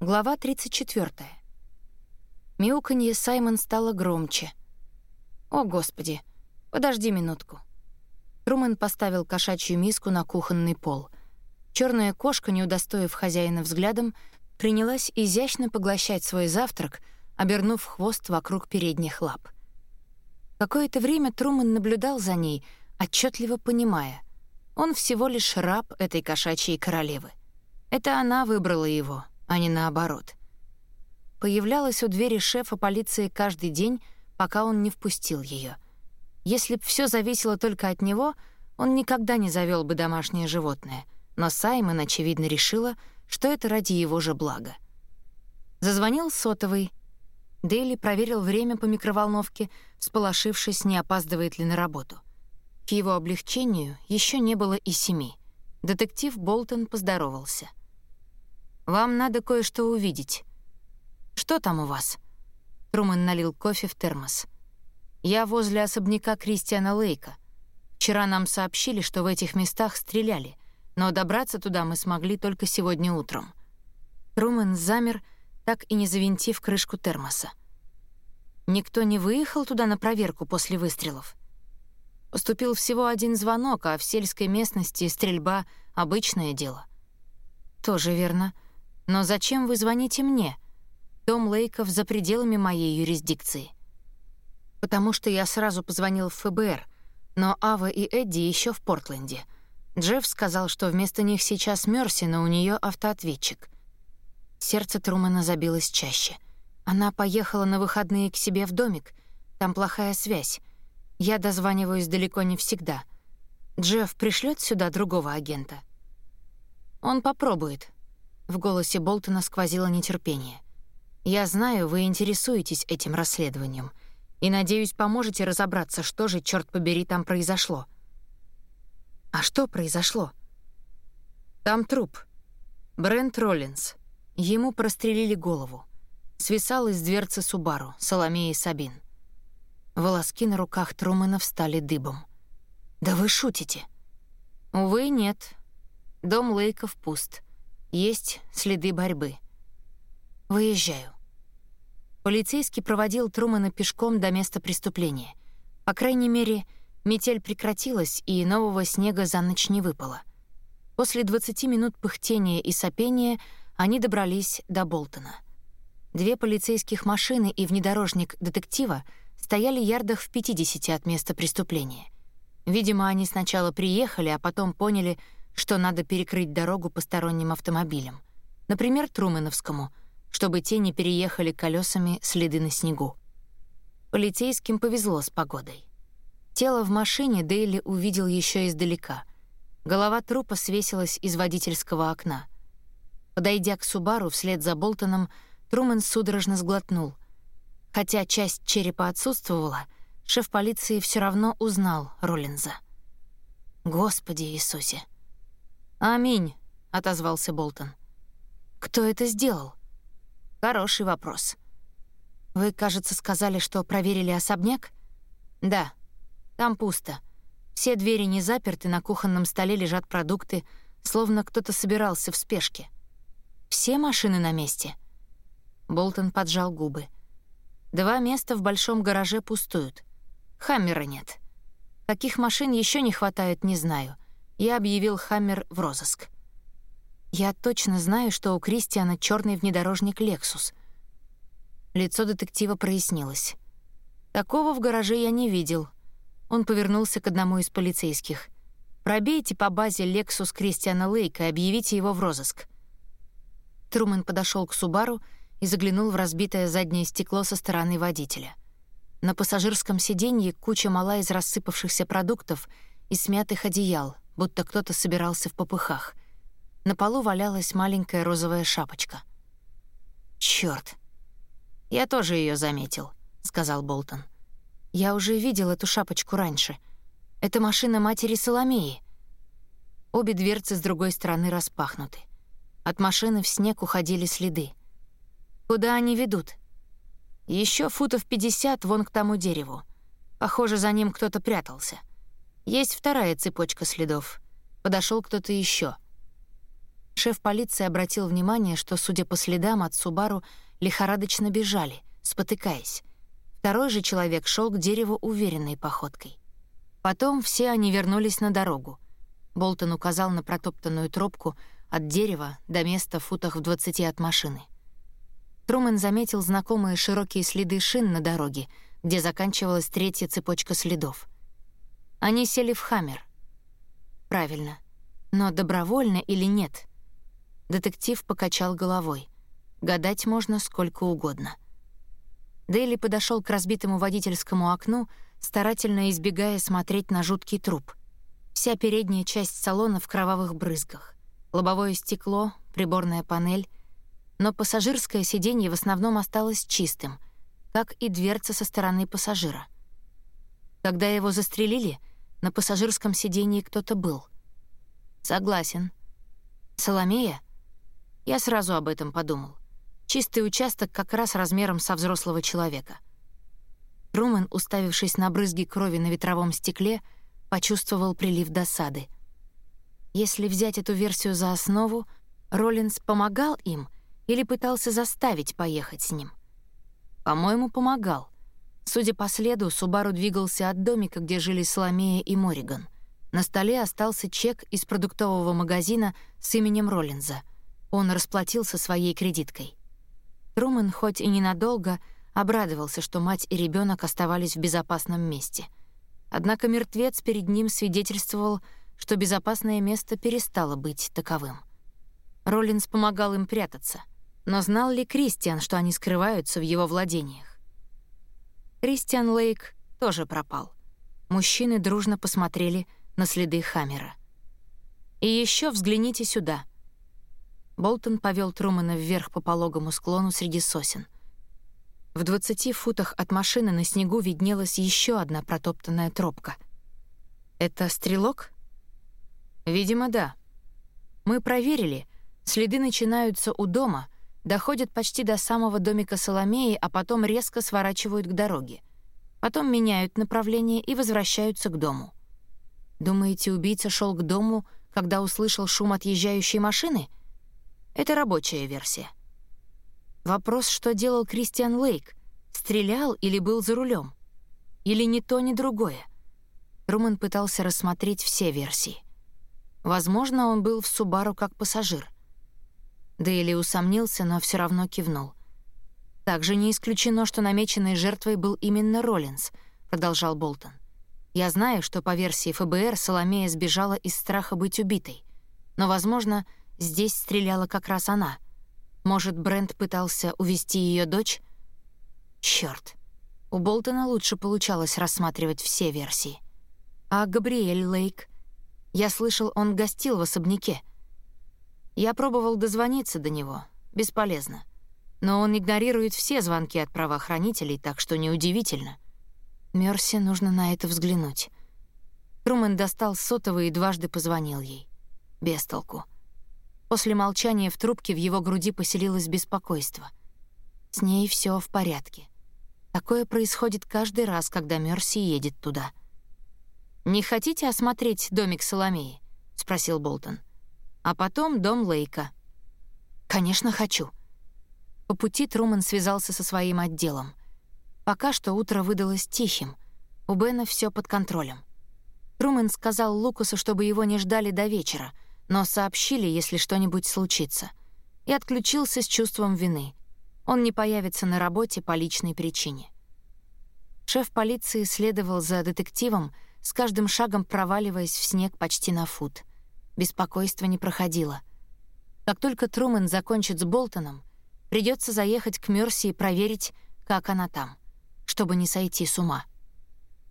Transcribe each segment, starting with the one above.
Глава 34. Мяуканье Саймон стало громче. «О, Господи! Подожди минутку». Трумэн поставил кошачью миску на кухонный пол. Черная кошка, не удостоив хозяина взглядом, принялась изящно поглощать свой завтрак, обернув хвост вокруг передних лап. Какое-то время Трумэн наблюдал за ней, отчетливо понимая. Он всего лишь раб этой кошачьей королевы. Это она выбрала его — а не наоборот. Появлялась у двери шефа полиции каждый день, пока он не впустил ее. Если б все зависело только от него, он никогда не завел бы домашнее животное, но Саймон, очевидно, решила, что это ради его же блага. Зазвонил сотовый. Дейли проверил время по микроволновке, всполошившись, не опаздывает ли на работу. К его облегчению еще не было и семи. Детектив Болтон поздоровался. Вам надо кое-что увидеть. Что там у вас? Трумэн налил кофе в термос. Я возле особняка Кристиана Лейка. Вчера нам сообщили, что в этих местах стреляли, но добраться туда мы смогли только сегодня утром. Трумэн замер, так и не завинтив крышку термоса. Никто не выехал туда на проверку после выстрелов. Поступил всего один звонок, а в сельской местности стрельба — обычное дело. Тоже верно — но зачем вы звоните мне? Дом Лейков за пределами моей юрисдикции. Потому что я сразу позвонил в ФБР, но Ава и Эдди еще в Портленде. Джефф сказал, что вместо них сейчас Мерси, но у нее автоответчик. Сердце Трумана забилось чаще. Она поехала на выходные к себе в домик. Там плохая связь. Я дозваниваюсь далеко не всегда. Джефф пришлет сюда другого агента. Он попробует, в голосе Болтона сквозило нетерпение. «Я знаю, вы интересуетесь этим расследованием, и, надеюсь, поможете разобраться, что же, черт побери, там произошло». «А что произошло?» «Там труп. Брент Роллинс. Ему прострелили голову. Свисал из дверцы Субару, Соломеи Сабин». Волоски на руках Трумэна встали дыбом. «Да вы шутите?» «Увы, нет. Дом Лейков пуст. Есть следы борьбы. Выезжаю. Полицейский проводил Трумана пешком до места преступления. По крайней мере, метель прекратилась, и нового снега за ночь не выпало. После 20 минут пыхтения и сопения они добрались до Болтона. Две полицейских машины и внедорожник детектива стояли ярдах в 50 от места преступления. Видимо, они сначала приехали, а потом поняли, что надо перекрыть дорогу посторонним автомобилям, например, Трумэновскому, чтобы те не переехали колесами следы на снегу. Полицейским повезло с погодой. Тело в машине Дейли увидел еще издалека. Голова трупа свесилась из водительского окна. Подойдя к Субару вслед за Болтоном, Трумэн судорожно сглотнул. Хотя часть черепа отсутствовала, шеф полиции все равно узнал Роллинза. «Господи Иисусе!» «Аминь», — отозвался Болтон. «Кто это сделал?» «Хороший вопрос». «Вы, кажется, сказали, что проверили особняк?» «Да. Там пусто. Все двери не заперты, на кухонном столе лежат продукты, словно кто-то собирался в спешке. Все машины на месте?» Болтон поджал губы. «Два места в большом гараже пустуют. Хаммера нет. Каких машин еще не хватает, не знаю» я объявил «Хаммер» в розыск. Я точно знаю, что у Кристиана черный внедорожник «Лексус». Лицо детектива прояснилось. Такого в гараже я не видел. Он повернулся к одному из полицейских. «Пробейте по базе «Лексус» Кристиана Лейка и объявите его в розыск». Трумэн подошел к Субару и заглянул в разбитое заднее стекло со стороны водителя. На пассажирском сиденье куча мала из рассыпавшихся продуктов и смятых одеял — будто кто-то собирался в попыхах. На полу валялась маленькая розовая шапочка. Черт! Я тоже ее заметил», — сказал Болтон. «Я уже видел эту шапочку раньше. Это машина матери Соломеи». Обе дверцы с другой стороны распахнуты. От машины в снег уходили следы. Куда они ведут? Еще футов 50 вон к тому дереву. Похоже, за ним кто-то прятался. Есть вторая цепочка следов. Подошел кто-то еще. Шеф полиции обратил внимание, что, судя по следам, от Субару лихорадочно бежали, спотыкаясь. Второй же человек шел к дереву уверенной походкой. Потом все они вернулись на дорогу. Болтон указал на протоптанную тропку от дерева до места в футах в двадцати от машины. Трумэн заметил знакомые широкие следы шин на дороге, где заканчивалась третья цепочка следов. Они сели в «Хаммер». Правильно. Но добровольно или нет? Детектив покачал головой. Гадать можно сколько угодно. Дейли подошел к разбитому водительскому окну, старательно избегая смотреть на жуткий труп. Вся передняя часть салона в кровавых брызгах. Лобовое стекло, приборная панель. Но пассажирское сиденье в основном осталось чистым, как и дверца со стороны пассажира. Когда его застрелили, на пассажирском сиденье кто-то был. Согласен. Соломея? Я сразу об этом подумал. Чистый участок как раз размером со взрослого человека. Трумэн, уставившись на брызги крови на ветровом стекле, почувствовал прилив досады. Если взять эту версию за основу, Роллинс помогал им или пытался заставить поехать с ним? По-моему, помогал. Судя по следу, Субару двигался от домика, где жили Соломея и Мориган. На столе остался чек из продуктового магазина с именем Роллинза. Он расплатился своей кредиткой. Трумэн хоть и ненадолго обрадовался, что мать и ребенок оставались в безопасном месте — Однако мертвец перед ним свидетельствовал, что безопасное место перестало быть таковым. Роллинс помогал им прятаться, но знал ли Кристиан, что они скрываются в его владениях? Кристиан Лейк тоже пропал. Мужчины дружно посмотрели на следы Хаммера. «И еще взгляните сюда». Болтон повел Трумана вверх по пологому склону среди сосен — в 20 футах от машины на снегу виднелась еще одна протоптанная тропка. «Это стрелок?» «Видимо, да. Мы проверили. Следы начинаются у дома, доходят почти до самого домика Соломеи, а потом резко сворачивают к дороге. Потом меняют направление и возвращаются к дому. Думаете, убийца шел к дому, когда услышал шум отъезжающей машины? Это рабочая версия. Вопрос, что делал Кристиан Лейк? Стрелял или был за рулем? Или ни то, ни другое? Руман пытался рассмотреть все версии. Возможно, он был в Субару как пассажир. Дейли усомнился, но все равно кивнул. «Также не исключено, что намеченной жертвой был именно Роллинс», — продолжал Болтон. «Я знаю, что по версии ФБР Соломея сбежала из страха быть убитой. Но, возможно, здесь стреляла как раз она — может, Брент пытался увести ее дочь? Черт. У Болтона лучше получалось рассматривать все версии. А Габриэль Лейк? Я слышал, он гостил в особняке. Я пробовал дозвониться до него. Бесполезно. Но он игнорирует все звонки от правоохранителей, так что неудивительно. Мерси нужно на это взглянуть. Трумэн достал сотовый и дважды позвонил ей. Без толку. После молчания в трубке в его груди поселилось беспокойство. С ней все в порядке. Такое происходит каждый раз, когда Мерси едет туда. «Не хотите осмотреть домик Соломеи?» — спросил Болтон. «А потом дом Лейка». «Конечно, хочу». По пути Труман связался со своим отделом. Пока что утро выдалось тихим. У Бена все под контролем. Трумэн сказал Лукасу, чтобы его не ждали до вечера — но сообщили, если что-нибудь случится, и отключился с чувством вины. Он не появится на работе по личной причине. Шеф полиции следовал за детективом, с каждым шагом проваливаясь в снег почти на фут. Беспокойство не проходило. Как только Трумэн закончит с Болтоном, придется заехать к Мерси и проверить, как она там, чтобы не сойти с ума.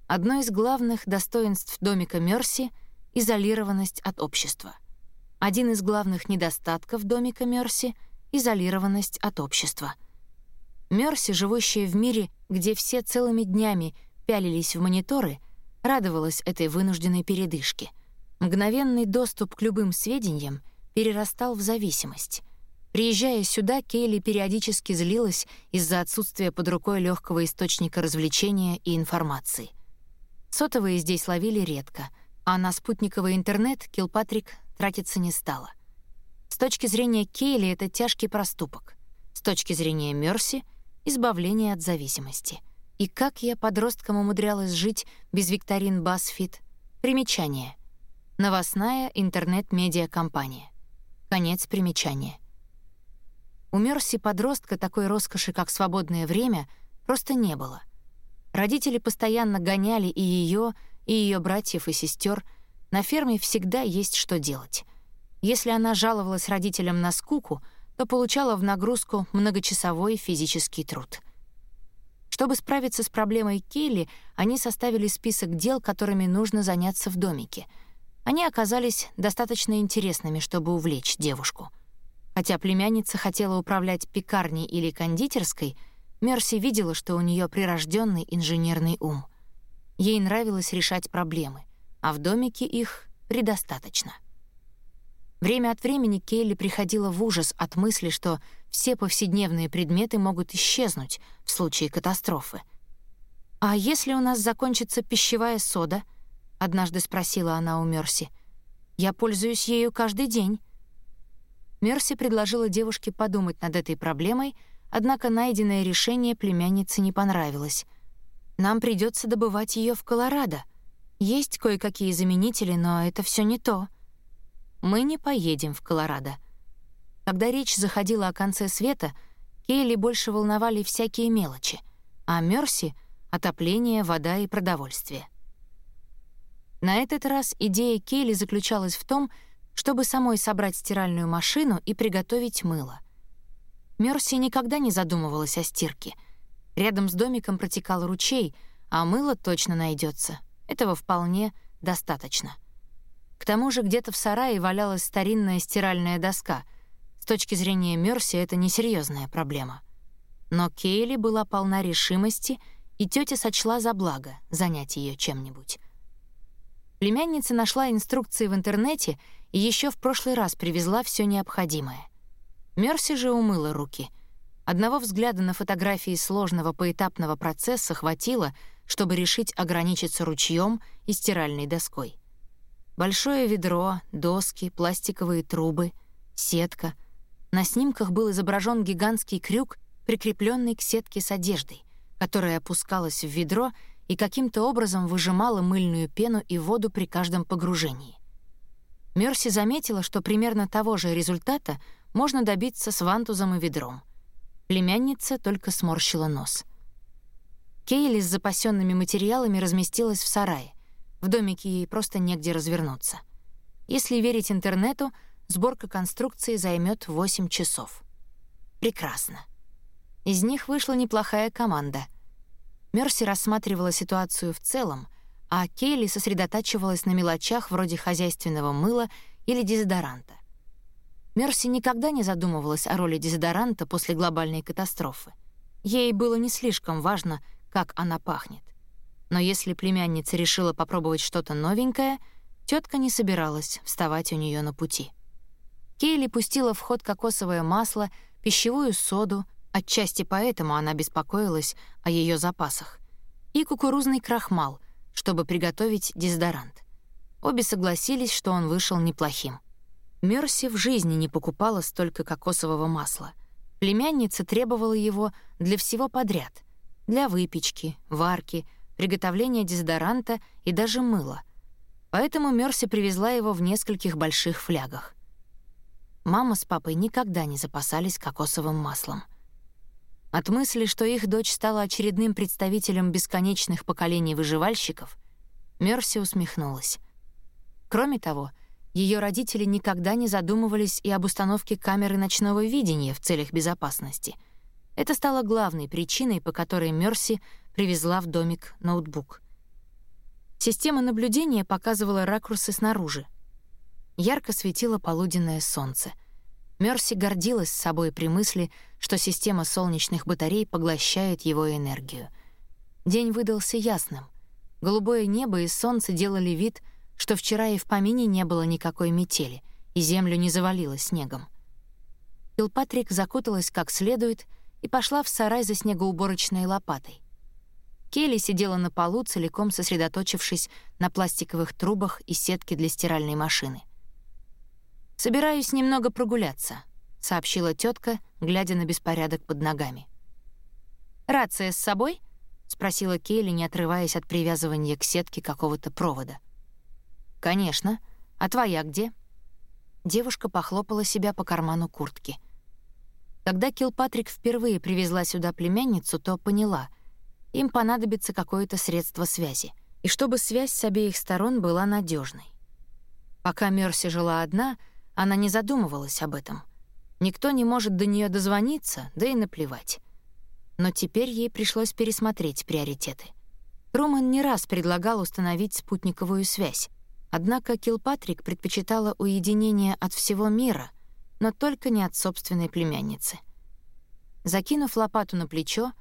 Одно из главных достоинств домика Мерси — изолированность от общества — один из главных недостатков домика Мерси — изолированность от общества. Мерси, живущая в мире, где все целыми днями пялились в мониторы, радовалась этой вынужденной передышке. Мгновенный доступ к любым сведениям перерастал в зависимость. Приезжая сюда, Кейли периодически злилась из-за отсутствия под рукой легкого источника развлечения и информации. Сотовые здесь ловили редко, а на спутниковый интернет Килпатрик тратиться не стала. С точки зрения Кейли это тяжкий проступок. С точки зрения Мерси — избавление от зависимости. И как я подростком умудрялась жить без викторин BuzzFeed? Примечание. Новостная интернет-медиакомпания. Конец примечания. У Мерси подростка такой роскоши, как свободное время, просто не было. Родители постоянно гоняли и ее, и ее братьев и сестер. На ферме всегда есть что делать. Если она жаловалась родителям на скуку, то получала в нагрузку многочасовой физический труд. Чтобы справиться с проблемой Келли, они составили список дел, которыми нужно заняться в домике. Они оказались достаточно интересными, чтобы увлечь девушку. Хотя племянница хотела управлять пекарней или кондитерской, Мерси видела, что у нее прирожденный инженерный ум. Ей нравилось решать проблемы, а в домике их предостаточно. Время от времени Келли приходила в ужас от мысли, что все повседневные предметы могут исчезнуть в случае катастрофы. «А если у нас закончится пищевая сода?» — однажды спросила она у Мерси. «Я пользуюсь ею каждый день». Мерси предложила девушке подумать над этой проблемой, однако найденное решение племяннице не понравилось. «Нам придется добывать ее в Колорадо. Есть кое-какие заменители, но это все не то». «Мы не поедем в Колорадо». Когда речь заходила о конце света, Кейли больше волновали всякие мелочи, а Мерси — отопление, вода и продовольствие. На этот раз идея Кейли заключалась в том, чтобы самой собрать стиральную машину и приготовить мыло. Мерси никогда не задумывалась о стирке. Рядом с домиком протекал ручей, а мыло точно найдется. Этого вполне достаточно. К тому же где-то в сарае валялась старинная стиральная доска. С точки зрения Мерси это несерьезная проблема. Но Кейли была полна решимости, и тетя сочла за благо занять ее чем-нибудь. Племянница нашла инструкции в интернете и еще в прошлый раз привезла все необходимое. Мерси же умыла руки. Одного взгляда на фотографии сложного поэтапного процесса хватило, чтобы решить ограничиться ручьем и стиральной доской. Большое ведро, доски, пластиковые трубы, сетка. На снимках был изображен гигантский крюк, прикрепленный к сетке с одеждой, которая опускалась в ведро и каким-то образом выжимала мыльную пену и воду при каждом погружении. Мерси заметила, что примерно того же результата можно добиться с вантузом и ведром. Племянница только сморщила нос. Кейли с запасенными материалами разместилась в сарае. В домике ей просто негде развернуться. Если верить интернету, сборка конструкции займет 8 часов. Прекрасно. Из них вышла неплохая команда. Мерси рассматривала ситуацию в целом, а Кейли сосредотачивалась на мелочах вроде хозяйственного мыла или дезодоранта. Мерси никогда не задумывалась о роли дезодоранта после глобальной катастрофы. Ей было не слишком важно, как она пахнет. Но если племянница решила попробовать что-то новенькое, тетка не собиралась вставать у нее на пути. Кейли пустила в ход кокосовое масло, пищевую соду, отчасти поэтому она беспокоилась о ее запасах, и кукурузный крахмал, чтобы приготовить дезодорант. Обе согласились, что он вышел неплохим. Мерси в жизни не покупала столько кокосового масла. Племянница требовала его для всего подряд — для выпечки, варки — приготовления дезодоранта и даже мыла. Поэтому Мерси привезла его в нескольких больших флягах. Мама с папой никогда не запасались кокосовым маслом. От мысли, что их дочь стала очередным представителем бесконечных поколений выживальщиков, Мерси усмехнулась. Кроме того, ее родители никогда не задумывались и об установке камеры ночного видения в целях безопасности. Это стало главной причиной, по которой Мерси привезла в домик ноутбук. Система наблюдения показывала ракурсы снаружи. Ярко светило полуденное солнце. Мерси гордилась собой при мысли, что система солнечных батарей поглощает его энергию. День выдался ясным. Голубое небо и солнце делали вид, что вчера и в помине не было никакой метели, и землю не завалило снегом. Килпатрик закуталась как следует и пошла в сарай за снегоуборочной лопатой. Келли сидела на полу, целиком сосредоточившись на пластиковых трубах и сетке для стиральной машины. «Собираюсь немного прогуляться», — сообщила тетка, глядя на беспорядок под ногами. «Рация с собой?» — спросила Кейли, не отрываясь от привязывания к сетке какого-то провода. «Конечно. А твоя где?» Девушка похлопала себя по карману куртки. Когда Килпатрик впервые привезла сюда племянницу, то поняла — им понадобится какое-то средство связи, и чтобы связь с обеих сторон была надежной. Пока Мерси жила одна, она не задумывалась об этом. Никто не может до нее дозвониться, да и наплевать. Но теперь ей пришлось пересмотреть приоритеты. Труман не раз предлагал установить спутниковую связь, однако Килпатрик предпочитала уединение от всего мира, но только не от собственной племянницы. Закинув лопату на плечо,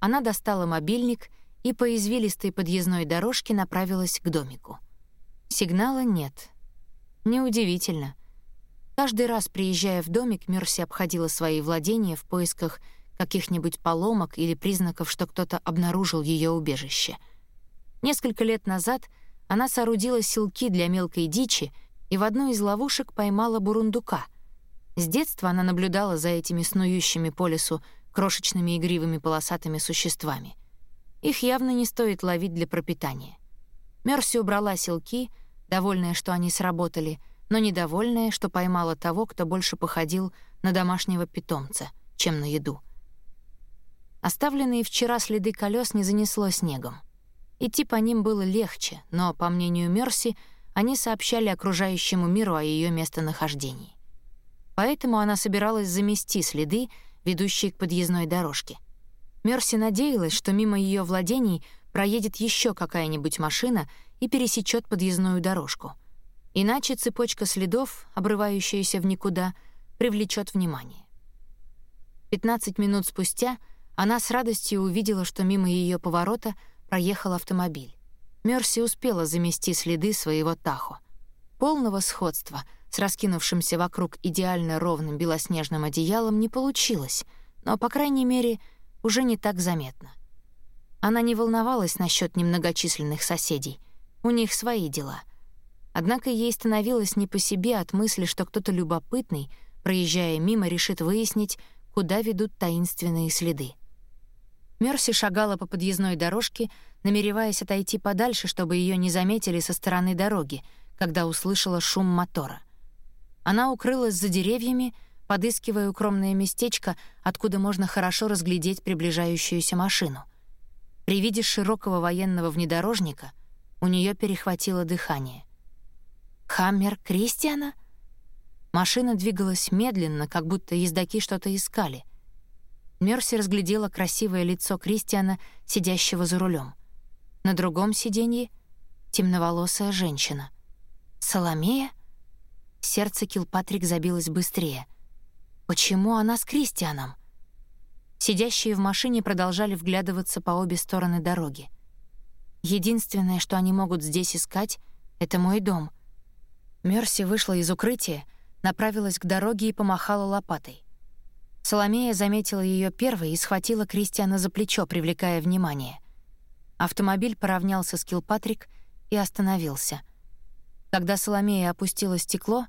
она достала мобильник и по извилистой подъездной дорожке направилась к домику. Сигнала нет. Неудивительно. Каждый раз, приезжая в домик, Мерси обходила свои владения в поисках каких-нибудь поломок или признаков, что кто-то обнаружил ее убежище. Несколько лет назад она соорудила силки для мелкой дичи и в одну из ловушек поймала бурундука. С детства она наблюдала за этими снующими по лесу крошечными игривыми полосатыми существами. Их явно не стоит ловить для пропитания. Мерси убрала силки, довольная, что они сработали, но недовольная, что поймала того, кто больше походил на домашнего питомца, чем на еду — Оставленные вчера следы колес не занесло снегом. Идти по ним было легче, но, по мнению Мерси, они сообщали окружающему миру о ее местонахождении. Поэтому она собиралась замести следы, ведущие к подъездной дорожке. Мерси надеялась, что мимо ее владений проедет еще какая-нибудь машина и пересечет подъездную дорожку. Иначе цепочка следов, обрывающаяся в никуда, привлечет внимание. 15 минут спустя — она с радостью увидела, что мимо ее поворота проехал автомобиль. Мерси успела замести следы своего Тахо. Полного сходства с раскинувшимся вокруг идеально ровным белоснежным одеялом не получилось, но, по крайней мере, уже не так заметно. Она не волновалась насчет немногочисленных соседей. У них свои дела. Однако ей становилось не по себе от мысли, что кто-то любопытный, проезжая мимо, решит выяснить, куда ведут таинственные следы. Мерси шагала по подъездной дорожке, намереваясь отойти подальше, чтобы ее не заметили со стороны дороги, когда услышала шум мотора. Она укрылась за деревьями, подыскивая укромное местечко, откуда можно хорошо разглядеть приближающуюся машину. При виде широкого военного внедорожника у нее перехватило дыхание. «Хаммер Кристиана?» Машина двигалась медленно, как будто ездаки что-то искали — Мерси разглядела красивое лицо Кристиана, сидящего за рулем. На другом сиденье — темноволосая женщина. «Соломея?» Сердце Килпатрик забилось быстрее. «Почему она с Кристианом?» Сидящие в машине продолжали вглядываться по обе стороны дороги. Единственное, что они могут здесь искать, — это мой дом. Мерси вышла из укрытия, направилась к дороге и помахала лопатой. Соломея заметила ее первой и схватила Кристиана за плечо, привлекая внимание. Автомобиль поравнялся с Килпатрик и остановился. Когда Соломея опустила стекло,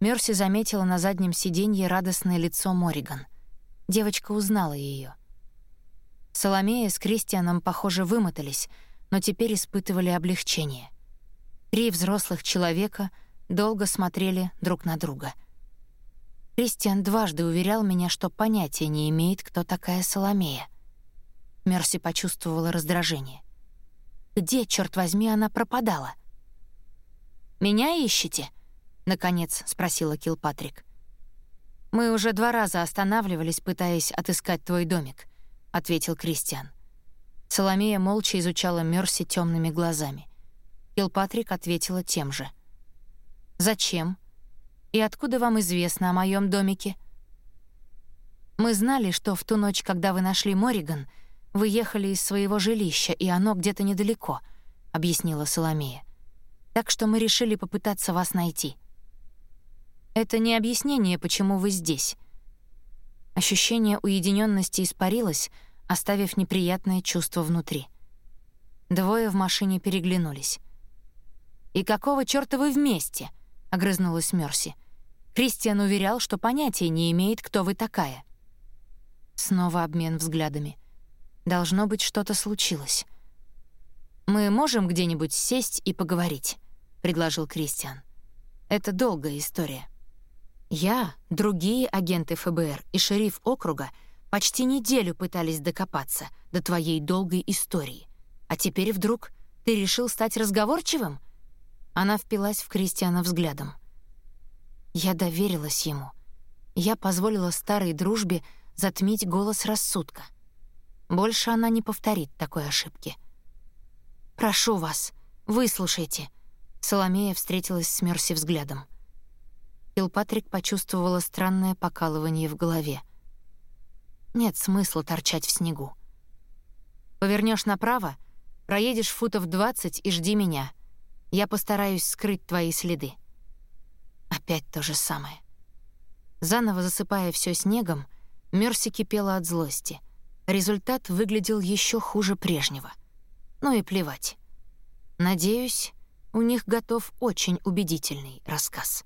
Мерси заметила на заднем сиденье радостное лицо Мориган. Девочка узнала ее. Соломея с Кристианом, похоже, вымотались, но теперь испытывали облегчение. Три взрослых человека долго смотрели друг на друга — Кристиан дважды уверял меня, что понятия не имеет, кто такая Соломея. Мерси почувствовала раздражение. Где, черт возьми, она пропадала? «Меня ищете?» — наконец спросила Килпатрик. «Мы уже два раза останавливались, пытаясь отыскать твой домик», — ответил Кристиан. Соломея молча изучала Мерси темными глазами. Килпатрик ответила тем же. «Зачем?» И откуда вам известно о моем домике?» «Мы знали, что в ту ночь, когда вы нашли Мориган, вы ехали из своего жилища, и оно где-то недалеко», — объяснила Соломея. «Так что мы решили попытаться вас найти». «Это не объяснение, почему вы здесь». Ощущение уединенности испарилось, оставив неприятное чувство внутри. Двое в машине переглянулись. «И какого чёрта вы вместе?» — огрызнулась Мерси. Кристиан уверял, что понятия не имеет, кто вы такая. Снова обмен взглядами. Должно быть, что-то случилось. «Мы можем где-нибудь сесть и поговорить», — предложил Кристиан. «Это долгая история. Я, другие агенты ФБР и шериф округа почти неделю пытались докопаться до твоей долгой истории. А теперь вдруг ты решил стать разговорчивым?» Она впилась в Кристиана взглядом. Я доверилась ему. Я позволила старой дружбе затмить голос рассудка. Больше она не повторит такой ошибки. «Прошу вас, выслушайте». Соломея встретилась с Мерси взглядом. Килпатрик почувствовала странное покалывание в голове. Нет смысла торчать в снегу. Повернешь направо, проедешь футов 20 и жди меня. Я постараюсь скрыть твои следы. Опять то же самое. Заново засыпая все снегом, Мерси кипела от злости. Результат выглядел еще хуже прежнего. Ну и плевать. Надеюсь, у них готов очень убедительный рассказ.